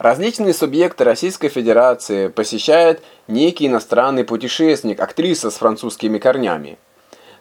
Различные субъекты Российской Федерации посещает некий иностранный путешественник, актриса с французскими корнями.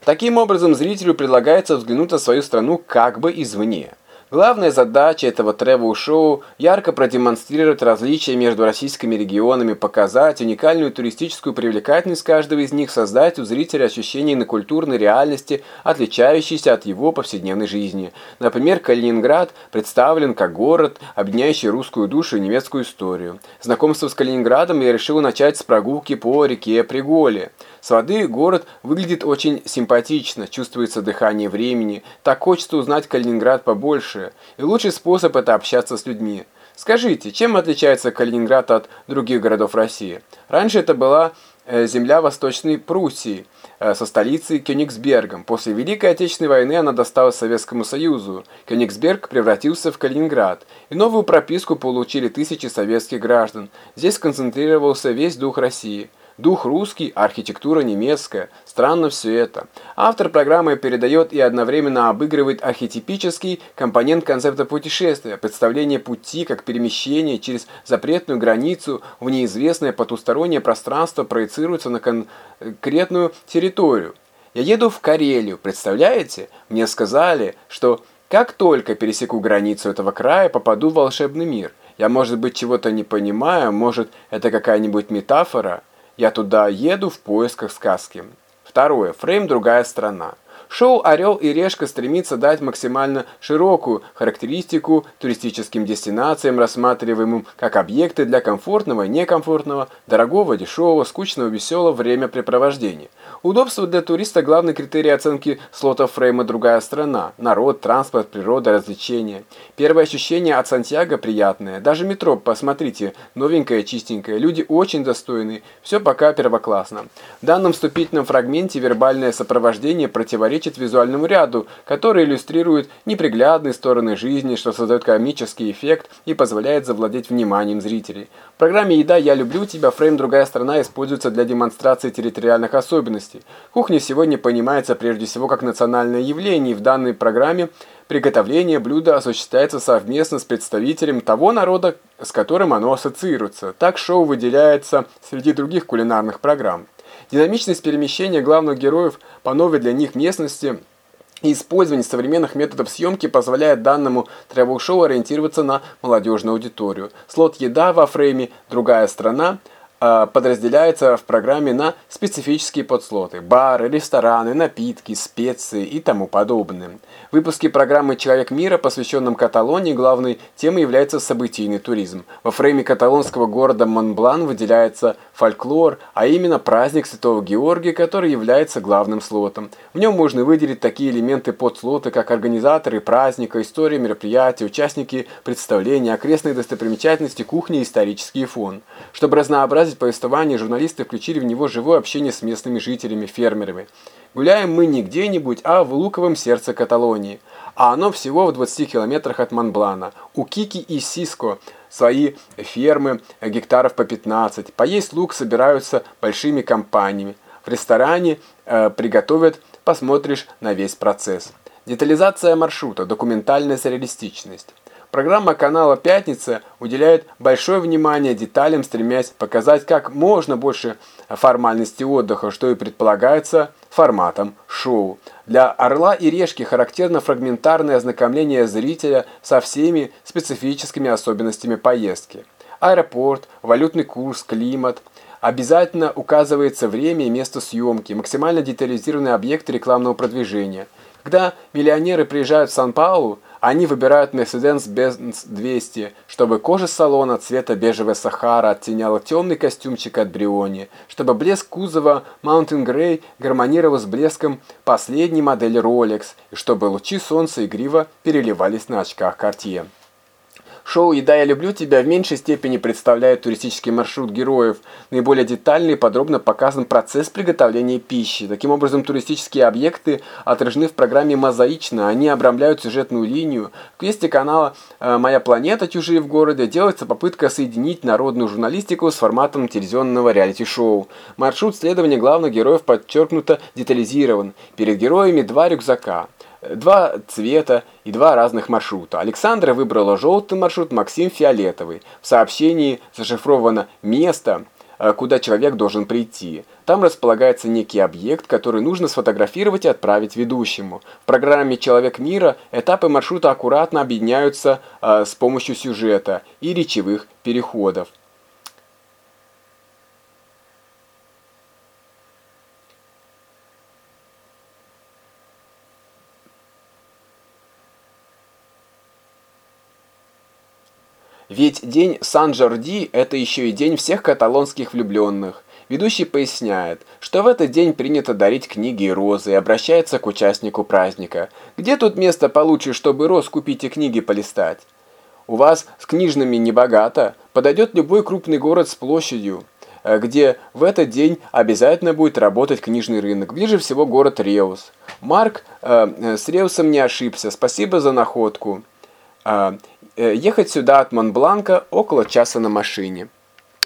Таким образом, зрителю предлагается взглянуть на свою страну как бы извне. Главная задача этого тревел-шоу – ярко продемонстрировать различия между российскими регионами, показать уникальную туристическую привлекательность каждого из них, создать у зрителя ощущение на культурной реальности, отличающейся от его повседневной жизни. Например, Калининград представлен как город, объединяющий русскую душу и немецкую историю. Знакомство с Калининградом я решил начать с прогулки по реке Приголе. С воды город выглядит очень симпатично, чувствуется дыхание времени. Так хочется узнать Калининград побольше. И лучший способ это общаться с людьми. Скажите, чем отличается Калининград от других городов России? Раньше это была э, земля Восточной Пруссии э, со столицей Кёнигсбергом. После Великой Отечественной войны она досталась Советскому Союзу. Кёнигсберг превратился в Калининград. И новую прописку получили тысячи советских граждан. Здесь сконцентрировался весь дух России. Дух русский, архитектура немецкая. Странно все это. Автор программы передает и одновременно обыгрывает архетипический компонент концепта путешествия, представление пути как перемещение через запретную границу в неизвестное потустороннее пространство проецируется на конкретную территорию. Я еду в Карелию, представляете? Мне сказали, что как только пересеку границу этого края, попаду в волшебный мир. Я, может быть, чего-то не понимаю, может, это какая-нибудь метафора? Я туда еду в поисках сказки. Второе. Фрейм «Другая страна». Шоу «Орел и решка» стремится дать максимально широкую характеристику туристическим дестинациям, рассматриваемым как объекты для комфортного и некомфортного, дорогого, дешевого, скучного, веселого времяпрепровождения. Удобство для туриста – главный критерий оценки слота фрейма «Другая страна». Народ, транспорт, природа, развлечения. Первое ощущение от Сантьяго приятное. Даже метро, посмотрите, новенькое, чистенькое. Люди очень достойные. Все пока первоклассно. В данном вступительном фрагменте вербальное сопровождение противоречит противоречит визуальному ряду, который иллюстрирует неприглядные стороны жизни, что создает комический эффект и позволяет завладеть вниманием зрителей. В программе «Еда. Я люблю тебя» фрейм «Другая страна» используется для демонстрации территориальных особенностей. Кухня сегодня понимается прежде всего как национальное явление, и в данной программе приготовление блюда осуществляется совместно с представителем того народа, с которым оно ассоциируется. Так шоу выделяется среди других кулинарных программ. Динамичность перемещения главных героев по новой для них местности и использование современных методов съемки позволяет данному тревел-шоу ориентироваться на молодежную аудиторию. Слот «Еда» во фрейме «Другая страна» подразделяется в программе на специфические подслоты – бары, рестораны, напитки, специи и тому подобное. В выпуске программы «Человек мира», посвященном Каталонии, главной темой является событийный туризм. Во фрейме каталонского города Монблан выделяется фольклор, а именно праздник Святого Георгия, который является главным слотом. В нем можно выделить такие элементы подслота, как организаторы праздника, история мероприятия, участники представления, окрестные достопримечательности, кухня и исторический фон. Чтобы разнообразить разнообразить повествование, журналисты включили в него живое общение с местными жителями, фермерами. Гуляем мы не где-нибудь, а в луковом сердце Каталонии. А оно всего в 20 километрах от Монблана. У Кики и Сиско свои фермы гектаров по 15. Поесть лук собираются большими компаниями. В ресторане э, приготовят, посмотришь на весь процесс. Детализация маршрута, документальная сюрреалистичность. Программа канала «Пятница» уделяет большое внимание деталям, стремясь показать как можно больше формальности отдыха, что и предполагается форматом шоу. Для «Орла и решки» характерно фрагментарное ознакомление зрителя со всеми специфическими особенностями поездки. Аэропорт, валютный курс, климат. Обязательно указывается время и место съемки, максимально детализированные объекты рекламного продвижения. Когда миллионеры приезжают в Сан-Паулу, они выбирают Mercedes-Benz 200, чтобы кожа салона цвета бежевая Сахара оттеняла темный костюмчик от Бриони, чтобы блеск кузова Mountain Grey гармонировал с блеском последней модели Rolex, и чтобы лучи солнца игриво переливались на очках Cartier. Шоу «Еда, я люблю тебя» в меньшей степени представляет туристический маршрут героев. Наиболее детально и подробно показан процесс приготовления пищи. Таким образом, туристические объекты отражены в программе мозаично. Они обрамляют сюжетную линию. В квесте канала э, «Моя планета. Чужие в городе» делается попытка соединить народную журналистику с форматом телевизионного реалити-шоу. Маршрут следования главных героев подчеркнуто детализирован. Перед героями два рюкзака. Два цвета и два разных маршрута. Александра выбрала желтый маршрут, Максим фиолетовый. В сообщении зашифровано место, э, куда человек должен прийти. Там располагается некий объект, который нужно сфотографировать и отправить ведущему. В программе «Человек мира» этапы маршрута аккуратно объединяются э, с помощью сюжета и речевых переходов. Ведь день Сан-Жорди – это еще и день всех каталонских влюбленных. Ведущий поясняет, что в этот день принято дарить книги и розы и обращается к участнику праздника. Где тут место получше, чтобы роз купить и книги полистать? У вас с книжными не богато, подойдет любой крупный город с площадью, э, где в этот день обязательно будет работать книжный рынок. Ближе всего город Реус. Марк э, э с Реусом не ошибся, спасибо за находку. Э, Э, ехать сюда от Монбланка около часа на машине.